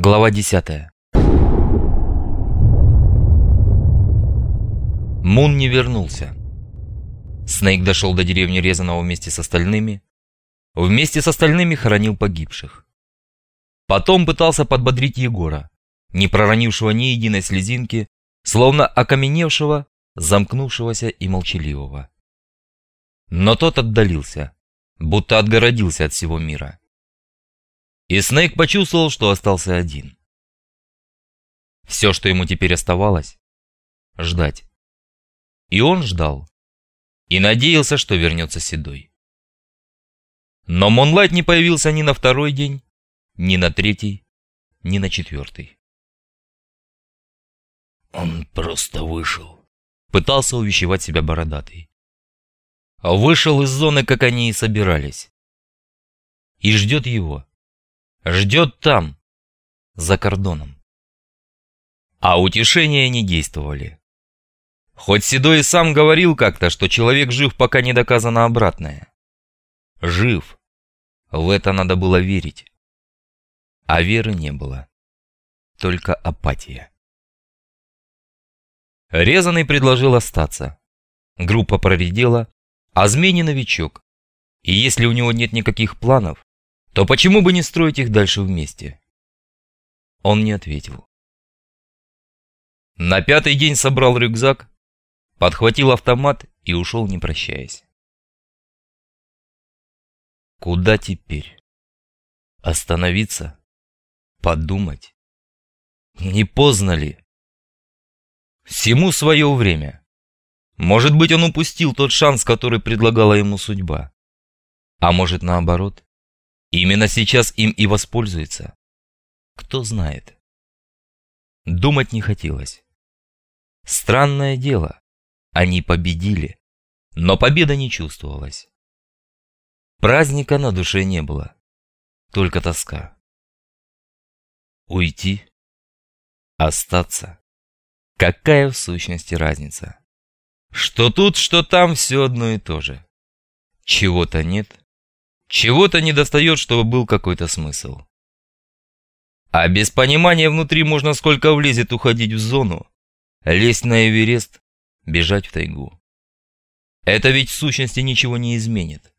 Глава 10 Мун не вернулся. Снейк дошел до деревни Резаного вместе с остальными. Вместе с остальными хоронил погибших. Потом пытался подбодрить Егора, не проронившего ни единой слезинки, словно окаменевшего, замкнувшегося и молчаливого. Но тот отдалился, будто отгородился от всего мира. И Снейк почувствовал, что остался один. Все, что ему теперь оставалось – ждать. И он ждал. И надеялся, что вернется Седой. Но Монлайт не появился ни на второй день, ни на третий, ни на четвертый. «Он просто вышел», – пытался увещевать себя бородатый. Вышел из зоны, как они и собирались. И ждет его. Ждет там, за кордоном. А утешения не действовали. Хоть Седой и сам говорил как-то, что человек жив, пока не доказано обратное. Жив. В это надо было верить. А веры не было. Только апатия. Резанный предложил остаться. Группа проредела, а змей новичок. И если у него нет никаких планов, то почему бы не строить их дальше вместе? Он не ответил. На пятый день собрал рюкзак, подхватил автомат и ушел, не прощаясь. Куда теперь? Остановиться? Подумать? Не поздно ли? Всему свое время. Может быть, он упустил тот шанс, который предлагала ему судьба. А может, наоборот? Именно сейчас им и воспользуется. Кто знает. Думать не хотелось. Странное дело. Они победили, но победа не чувствовалась. Праздника на душе не было. Только тоска. Уйти? Остаться? Какая в сущности разница? Что тут, что там, все одно и то же. Чего-то нет, чего-то недостает, чтобы был какой-то смысл. А без понимания внутри можно сколько влезет уходить в зону, лезть на Эверест, бежать в тайгу. Это ведь в сущности ничего не изменит.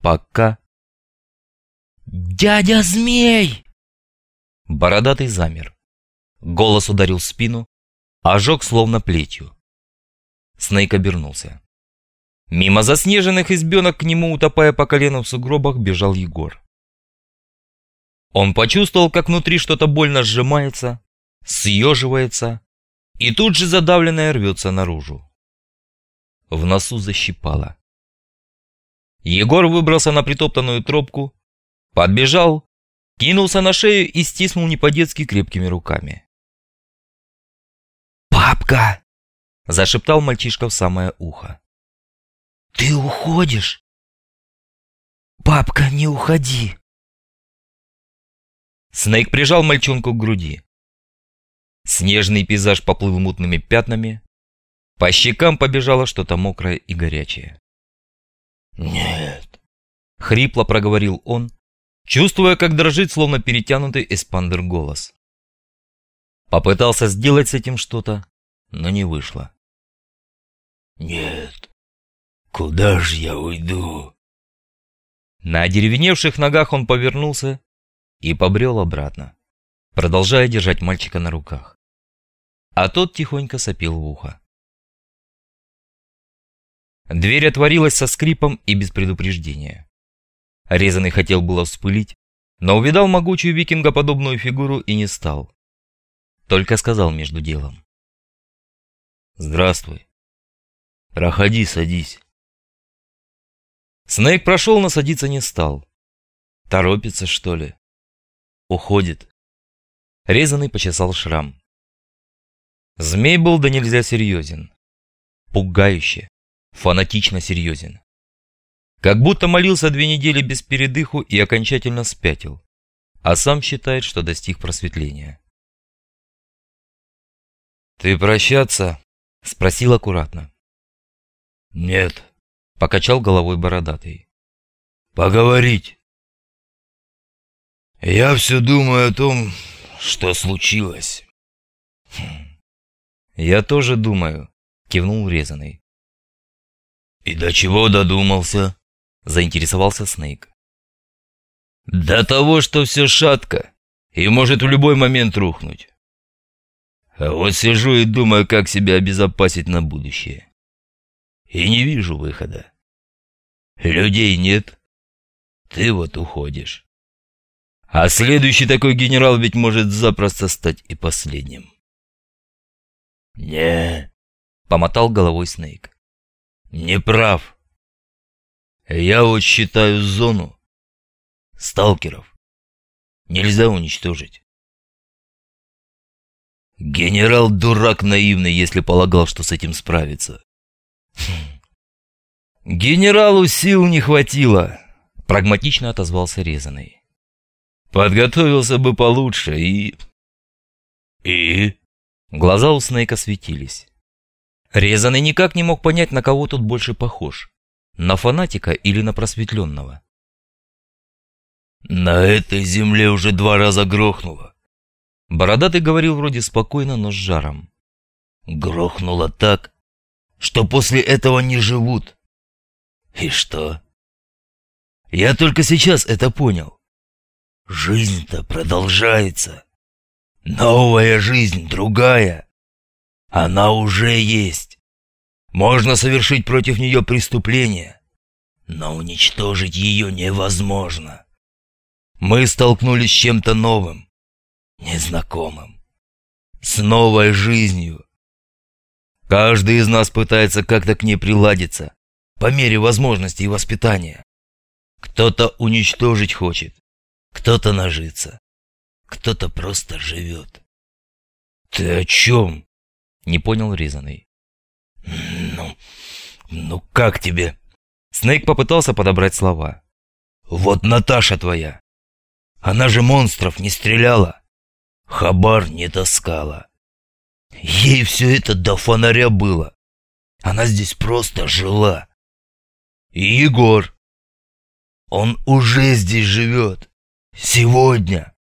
Пока... «Дядя Змей!» Бородатый замер. Голос ударил в спину, ожег словно плетью. Снейк обернулся. Мимо заснеженных избенок к нему, утопая по колено в сугробах, бежал Егор. Он почувствовал, как внутри что-то больно сжимается, съеживается, и тут же задавленное рвется наружу. В носу защипало. Егор выбрался на притоптанную тропку, подбежал, кинулся на шею и стиснул не по-детски крепкими руками. «Папка!» – зашептал мальчишка в самое ухо. Ты уходишь? Папка, не уходи. Снейк прижал мальчонку к груди. Снежный пейзаж поплыл мутными пятнами. По щекам побежало что-то мокрое и горячее. «Нет», — хрипло проговорил он, чувствуя, как дрожит, словно перетянутый эспандер голос. Попытался сделать с этим что-то, но не вышло. «Нет, Куда ж я уйду? На одеревеневших ногах он повернулся и побрел обратно, продолжая держать мальчика на руках. А тот тихонько сопел в ухо. Дверь отворилась со скрипом и без предупреждения. Резанный хотел было вспылить, но увидал могучую викингоподобную фигуру и не стал. Только сказал между делом. «Здравствуй. Проходи, садись». Снейк прошел, но садиться не стал. Торопится, что ли? Уходит. Резанный почесал шрам. Змей был да нельзя серьезен. Пугающе, фанатично серьезен. Как будто молился две недели без передыху и окончательно спятил, а сам считает, что достиг просветления. «Ты прощаться?» – спросил аккуратно. «Нет», Покачал головой бородатый. Поговорить. Я все думаю о том, Что случилось? Я тоже думаю, кивнул резаный. И до чего додумался? Заинтересовался Снейк. До того, что все шатко и может в любой момент рухнуть. А вот сижу и думаю, как себя обезопасить на будущее. И не вижу выхода. Людей нет. Ты вот уходишь. А следующий такой генерал ведь может запросто стать и последним. «Не», — помотал головой Снейк. «Не прав. Я вот считаю зону. Сталкеров нельзя уничтожить. Генерал дурак наивный, если полагал, что с этим справится. Генералу сил не хватило, прагматично отозвался резаный. Подготовился бы получше и... И? Глаза у Снейка светились. Резаный никак не мог понять, на кого тут больше похож. На фанатика или на просветленного. На этой земле уже два раза грохнуло. Бородатый говорил вроде спокойно, но с жаром. Грохнуло так, что после этого не живут. И что? Я только сейчас это понял. Жизнь-то продолжается. Новая жизнь, другая. Она уже есть. Можно совершить против нее преступление, но уничтожить ее невозможно. Мы столкнулись с чем-то новым, незнакомым, с новой жизнью. Каждый из нас пытается как-то к ней приладиться, по мере возможностей и воспитания. Кто-то уничтожить хочет, кто-то нажиться, кто-то просто живет. Ты о чем? Не понял резаный. Ну, ну как тебе? Снейк попытался подобрать слова. Вот Наташа твоя. Она же монстров не стреляла. Хабар не таскала. Ей все это до фонаря было. Она здесь просто жила. И Егор. Он уже здесь живет. Сегодня.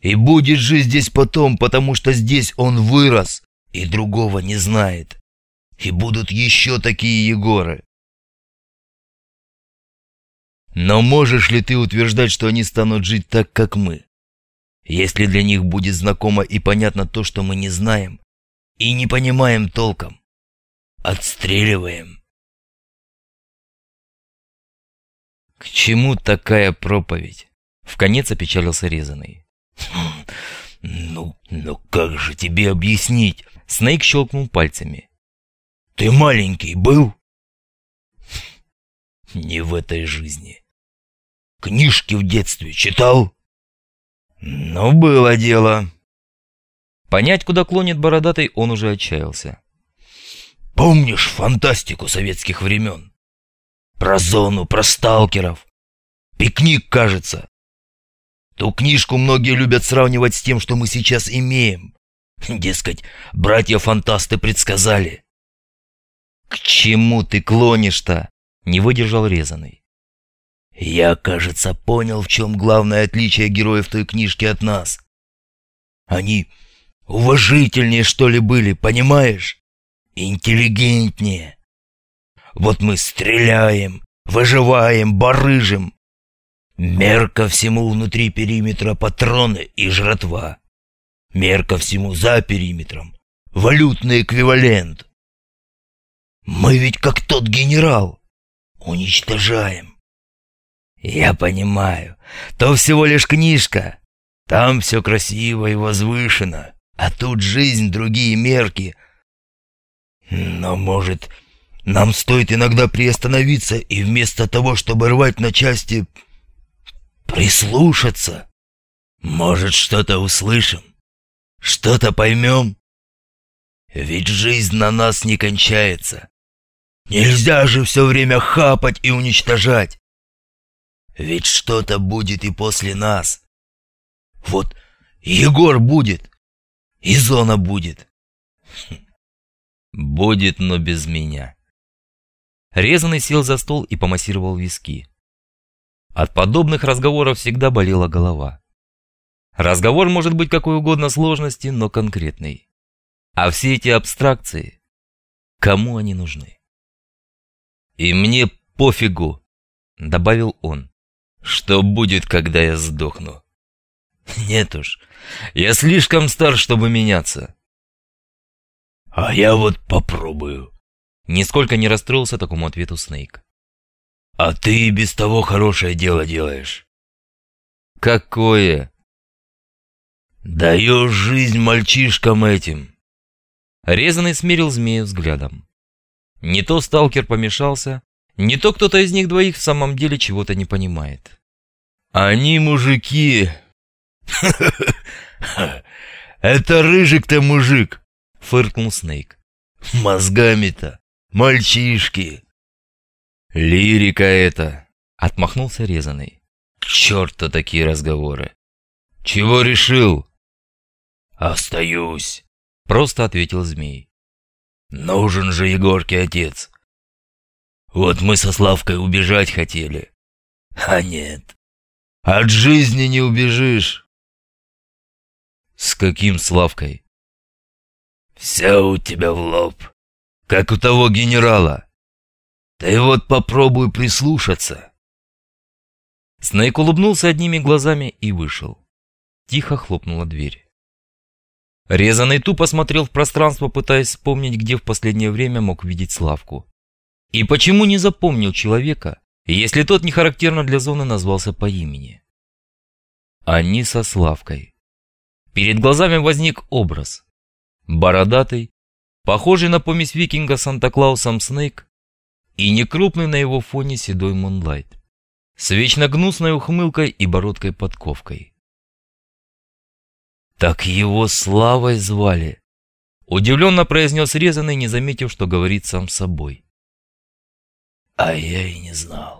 И будет жить здесь потом, потому что здесь он вырос и другого не знает. И будут еще такие Егоры. Но можешь ли ты утверждать, что они станут жить так, как мы? Если для них будет знакомо и понятно то, что мы не знаем и не понимаем толком. Отстреливаем. К чему такая проповедь? В конец опечалился резаный. «Ну, ну как же тебе объяснить?» Снейк щелкнул пальцами. «Ты маленький был?» «Не в этой жизни. Книжки в детстве читал?» «Ну, было дело». Понять, куда клонит бородатый, он уже отчаялся. «Помнишь фантастику советских времен? Про зону, про сталкеров? Пикник, кажется. Ту книжку многие любят сравнивать с тем, что мы сейчас имеем. Дескать, братья-фантасты предсказали. «К чему ты клонишь-то?» — не выдержал резаный. «Я, кажется, понял, в чем главное отличие героев той книжки от нас. Они уважительнее, что ли, были, понимаешь? Интеллигентнее. Вот мы стреляем, выживаем, барыжим, Мерка всему внутри периметра патроны и жратва. Мерка всему за периметром. Валютный эквивалент. Мы ведь как тот генерал. Уничтожаем. Я понимаю, то всего лишь книжка. Там все красиво и возвышено, а тут жизнь, другие мерки. Но, может, нам стоит иногда приостановиться и вместо того, чтобы рвать на части, Прислушаться. Может, что-то услышим, что-то поймем. Ведь жизнь на нас не кончается. Нельзя же все время хапать и уничтожать. Ведь что-то будет и после нас. Вот Егор будет, и зона будет. Будет, но без меня. Резанный сел за стол и помассировал виски. От подобных разговоров всегда болела голова. Разговор может быть какой угодно сложности, но конкретный. А все эти абстракции, кому они нужны? И мне пофигу, добавил он, что будет, когда я сдохну. Нет уж, я слишком стар, чтобы меняться. А я вот попробую. Нисколько не расстроился такому ответу Снейк. А ты и без того хорошее дело делаешь. Какое? Даешь жизнь мальчишкам этим. Резанный смерил змею взглядом. Не то сталкер помешался, не то кто-то из них двоих в самом деле чего-то не понимает. Они мужики. Это рыжик-то мужик, фыркнул Снейк. Мозгами-то мальчишки. Лирика это, отмахнулся резаный. К черту такие разговоры. Чего решил? Остаюсь, просто ответил змей. Нужен же Егорке отец. Вот мы со Славкой убежать хотели. А нет. От жизни не убежишь. С каким Славкой? Все у тебя в лоб. Как у того генерала. Ты вот попробуй прислушаться. Снейк улыбнулся одними глазами и вышел. Тихо хлопнула дверь. Резанный тупо смотрел в пространство, пытаясь вспомнить, где в последнее время мог видеть Славку. И почему не запомнил человека, если тот не характерно для зоны назвался по имени? Они со Славкой. Перед глазами возник образ. Бородатый, похожий на помесь викинга Санта-Клаусом Снейк и некрупный на его фоне седой Мунлайт с вечно гнусной ухмылкой и бородкой-подковкой. «Так его Славой звали!» Удивленно произнес резанный, не заметив, что говорит сам собой. А я и не знал.